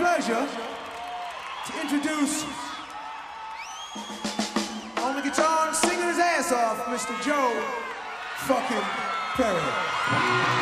pleasure to introduce on the guitar and singing his ass off, Mr. Joe fucking Perry.